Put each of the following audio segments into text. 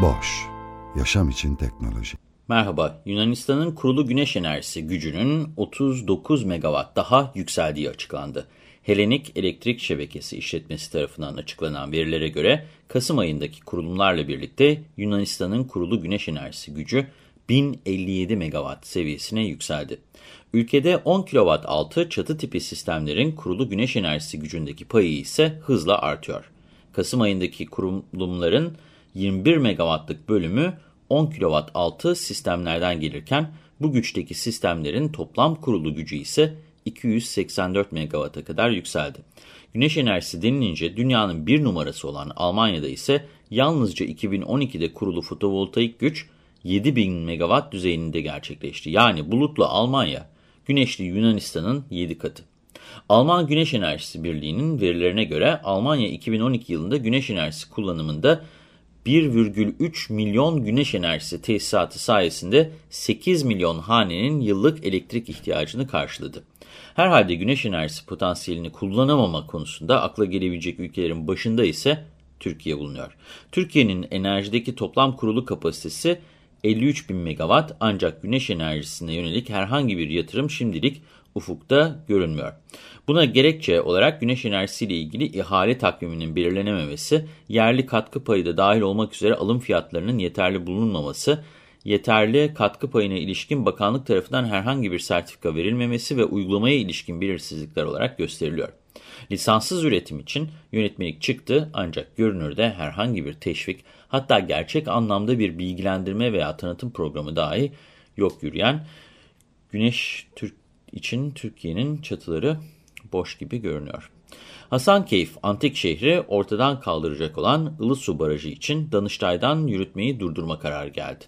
Boş, yaşam için teknoloji. Merhaba, Yunanistan'ın kurulu güneş enerjisi gücünün 39 megawatt daha yükseldiği açıklandı. Helenik Elektrik Şebekesi işletmesi tarafından açıklanan verilere göre Kasım ayındaki kurulumlarla birlikte Yunanistan'ın kurulu güneş enerjisi gücü 1057 megawatt seviyesine yükseldi. Ülkede 10 kW altı çatı tipi sistemlerin kurulu güneş enerjisi gücündeki payı ise hızla artıyor. Kasım ayındaki kurulumların 21 megawattlık bölümü 10 kW altı sistemlerden gelirken bu güçteki sistemlerin toplam kurulu gücü ise 284 megawatt'a kadar yükseldi. Güneş enerjisi denilince dünyanın bir numarası olan Almanya'da ise yalnızca 2012'de kurulu fotovoltaik güç 7000 megawatt düzeyinde gerçekleşti. Yani bulutlu Almanya, güneşli Yunanistan'ın 7 katı. Alman Güneş Enerjisi Birliği'nin verilerine göre Almanya 2012 yılında güneş enerjisi kullanımında 1,3 milyon güneş enerjisi tesisatı sayesinde 8 milyon hanenin yıllık elektrik ihtiyacını karşıladı. Herhalde güneş enerjisi potansiyelini kullanamama konusunda akla gelebilecek ülkelerin başında ise Türkiye bulunuyor. Türkiye'nin enerjideki toplam kurulu kapasitesi 53 bin megawatt ancak güneş enerjisine yönelik herhangi bir yatırım şimdilik ufukta görünmüyor. Buna gerekçe olarak güneş enerjisiyle ilgili ihale takviminin belirlenememesi, yerli katkı payı da dahil olmak üzere alım fiyatlarının yeterli bulunmaması, yeterli katkı payına ilişkin bakanlık tarafından herhangi bir sertifika verilmemesi ve uygulamaya ilişkin belirsizlikler olarak gösteriliyor. Lisanssız üretim için yönetmelik çıktı ancak görünürde herhangi bir teşvik hatta gerçek anlamda bir bilgilendirme veya tanıtım programı dahi yok yürüyen Güneş Türk için Türkiye'nin çatıları boş gibi görünüyor. Hasankeyf antik şehri ortadan kaldıracak olan Ilısu Barajı için Danıştay'dan yürütmeyi durdurma kararı geldi.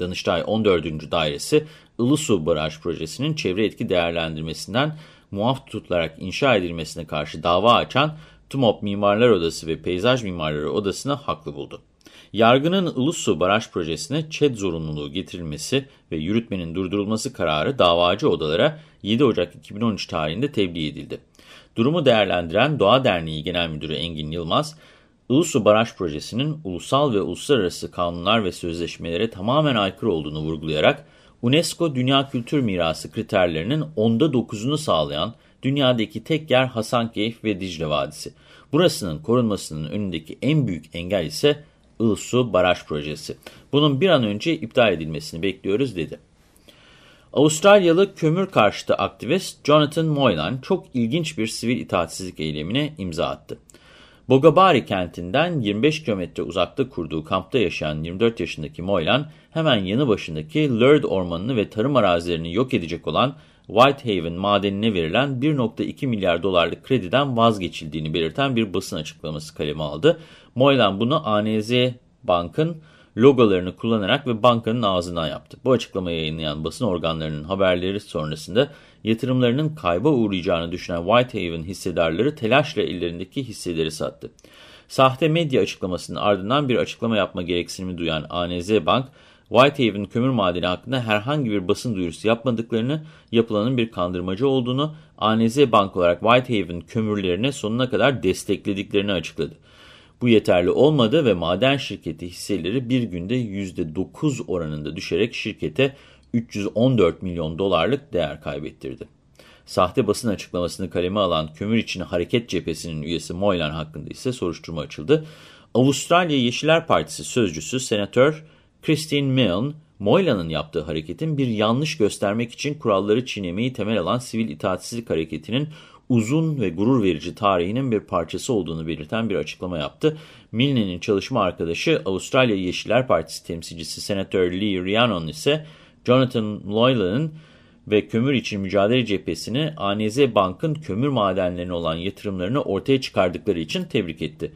Danıştay 14. Dairesi Ilısu Baraj Projesi'nin çevre etki değerlendirmesinden muaf tutularak inşa edilmesine karşı dava açan TUMOP Mimarlar Odası ve Peyzaj Mimarları Odası'nı haklı buldu. Yargının Ilısu Baraj Projesi'ne ÇED zorunluluğu getirilmesi ve yürütmenin durdurulması kararı davacı odalara 7 Ocak 2013 tarihinde tebliğ edildi. Durumu değerlendiren Doğa Derneği Genel Müdürü Engin Yılmaz, Ilısu Baraj Projesi'nin ulusal ve uluslararası kanunlar ve sözleşmelere tamamen aykırı olduğunu vurgulayarak, UNESCO Dünya Kültür Mirası kriterlerinin onda 9'unu sağlayan dünyadaki tek yer Hasankeyf ve Dicle Vadisi. Burasının korunmasının önündeki en büyük engel ise Ilısu Baraj Projesi. Bunun bir an önce iptal edilmesini bekliyoruz dedi. Avustralyalı kömür karşıtı aktivist Jonathan Moylan çok ilginç bir sivil itaatsizlik eylemine imza attı. Bogabari kentinden 25 kilometre uzakta kurduğu kampta yaşayan 24 yaşındaki Moylan, hemen yanı başındaki Lurd ormanını ve tarım arazilerini yok edecek olan Whitehaven madenine verilen 1.2 milyar dolarlık krediden vazgeçildiğini belirten bir basın açıklaması kaleme aldı. Moylan bunu ANZ Bank'ın logolarını kullanarak ve bankanın ağzından yaptı. Bu açıklamayı yayınlayan basın organlarının haberleri sonrasında yatırımlarının kayba uğrayacağını düşünen Whitehaven hissedarları telaşla ellerindeki hisseleri sattı. Sahte medya açıklamasının ardından bir açıklama yapma gereksinimi duyan ANZ Bank, Whitehaven kömür madeni hakkında herhangi bir basın duyurusu yapmadıklarını, yapılanın bir kandırmacı olduğunu, ANZ Bank olarak Whitehaven kömürlerine sonuna kadar desteklediklerini açıkladı. Bu yeterli olmadı ve maden şirketi hisseleri bir günde %9 oranında düşerek şirkete 314 milyon dolarlık değer kaybettirdi. Sahte basın açıklamasını kaleme alan Kömür İçin Hareket Cephesi'nin üyesi Moylan hakkında ise soruşturma açıldı. Avustralya Yeşiller Partisi sözcüsü Senatör Christine Milne, Moylan'ın yaptığı hareketin bir yanlış göstermek için kuralları çiğnemeyi temel alan sivil itaatsizlik hareketinin uzun ve gurur verici tarihinin bir parçası olduğunu belirten bir açıklama yaptı. Milne'nin çalışma arkadaşı Avustralya Yeşiller Partisi temsilcisi Senatör Lee Rhiannon ise Jonathan Moylan'ın ve kömür için mücadele cephesini ANZ Bank'ın kömür madenlerine olan yatırımlarını ortaya çıkardıkları için tebrik etti.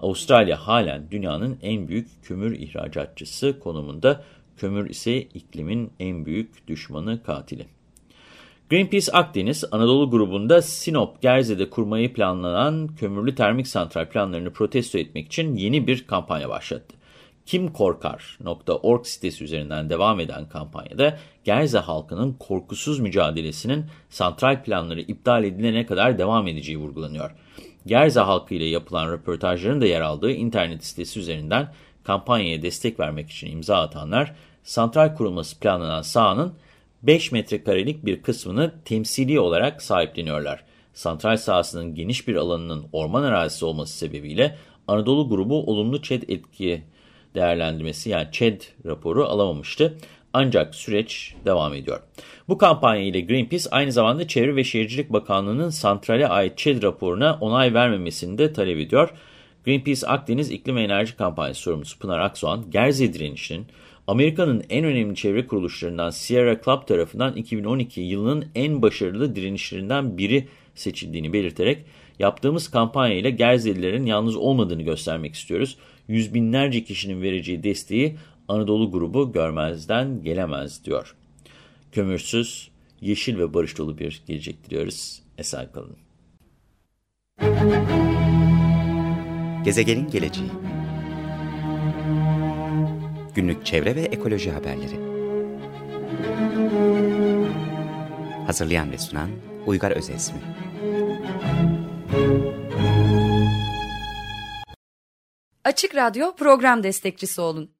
Avustralya halen dünyanın en büyük kömür ihracatçısı konumunda, kömür ise iklimin en büyük düşmanı katili. Greenpeace Akdeniz, Anadolu grubunda Sinop, Gerze'de kurmayı planlanan kömürlü termik santral planlarını protesto etmek için yeni bir kampanya başlattı. kimkorkar.org sitesi üzerinden devam eden kampanyada Gerze halkının korkusuz mücadelesinin santral planları iptal edilene kadar devam edeceği vurgulanıyor. Gerze halkı ile yapılan röportajların da yer aldığı internet sitesi üzerinden kampanyaya destek vermek için imza atanlar, santral kurulması planlanan sahanın 5 metrekarelik bir kısmını temsili olarak sahipleniyorlar. Santral sahasının geniş bir alanının orman arazisi olması sebebiyle Anadolu grubu olumlu ÇED etki değerlendirmesi yani ÇED raporu alamamıştı. Ancak süreç devam ediyor. Bu kampanya ile Greenpeace aynı zamanda Çevre ve Şehircilik Bakanlığı'nın santrale ait ÇED raporuna onay vermemesini de talep ediyor. Greenpeace Akdeniz İklim ve Enerji Kampanyası sorumlusu Pınar Aksoğan, Gerze direnişinin Amerika'nın en önemli çevre kuruluşlarından Sierra Club tarafından 2012 yılının en başarılı direnişlerinden biri seçildiğini belirterek yaptığımız kampanya ile Gerzelilerin yalnız olmadığını göstermek istiyoruz. Yüz binlerce kişinin vereceği desteği Anadolu grubu görmezden gelemez diyor. Kömürsüz, yeşil ve barış dolu bir gelecek diliyoruz. Esen kalın. Gezegenin geleceği Günlük çevre ve ekoloji haberleri Hazırlayan ve sunan Uygar Özesmi Açık Radyo program destekçisi olun.